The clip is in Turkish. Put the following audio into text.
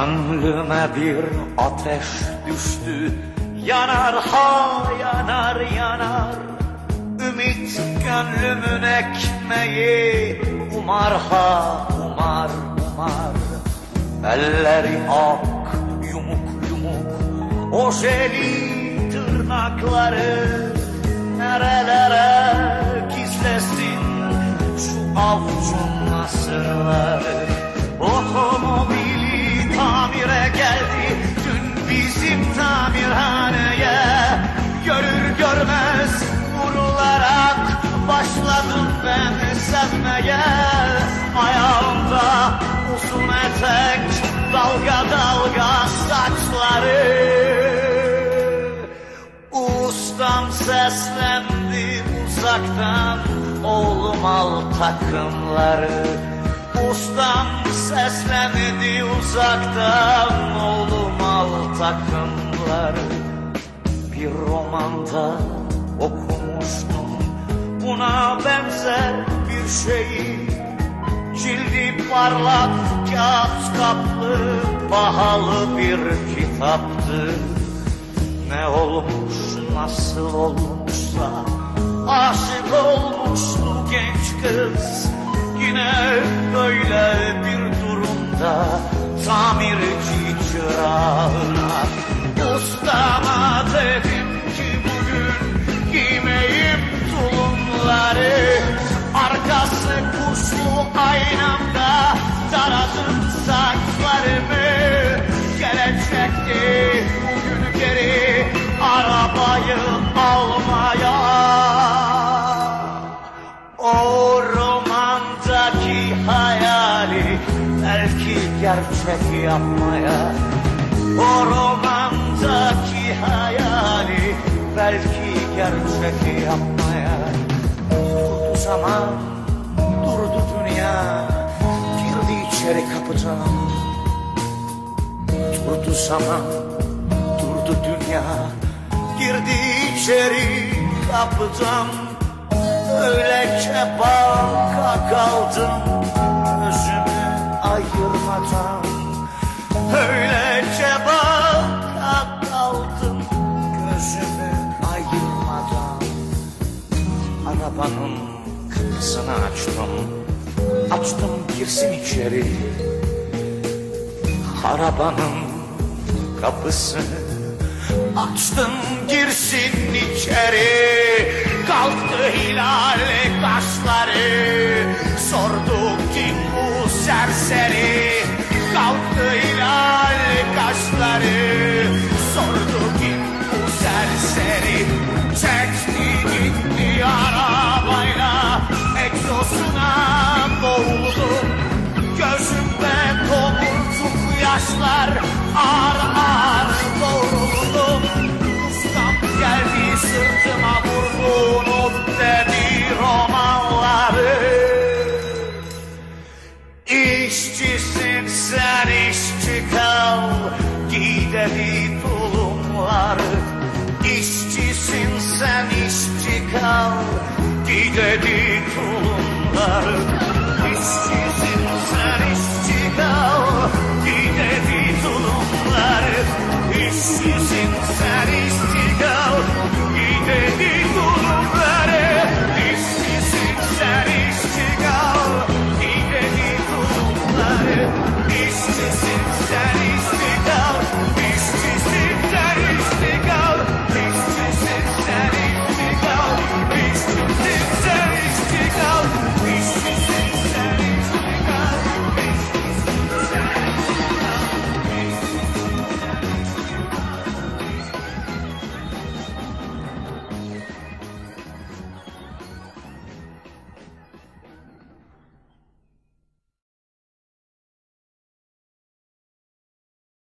Gönlüme bir ateş düştü. Yanar ha yanar yanar. Ümit gönlümün ekmeği. Umar ha umar umar. Elleri ak yumuk yumuk. Ojeli tırnakları Nerelere gizlesin Şu avucun nasırları sevmeye Ayağımda uzun etek Dalga dalga saçları. Ustam seslendi uzaktan Oğlum al takımları. Ustam seslendi uzaktan Oğlum al takımları. Bir romanda okumuştum Buna benzer şeyi Cildi parlak kağıt kaplı Pahalı bir kitaptı. Ne olmuş nasıl olmuşsa Aşık olmuştu genç kız. Yine böyle bir durumda Tamirci çırağına Ustama aynamda Taradım saçlarımı Gelecekti bugün geri Arabayı almaya. O romandaki hayali Belki gerçek yapmaya. O romandaki hayali Belki gerçek yapmaya. Durdu zaman, Girdi içeri kapıdan Durdu zaman, durdu dünya. Girdi içeri kapıdan. Öylece baka kaldım Gözümü ayırmadan. Öylece baka kaldım Gözümü ayırmadan. Arabanın kapısını açtım Açtım girsin içeri. Arabanın kapısını Açtım girsin içeri. Kalktı hilal kaşları. Sordu kim bu serseri y que titular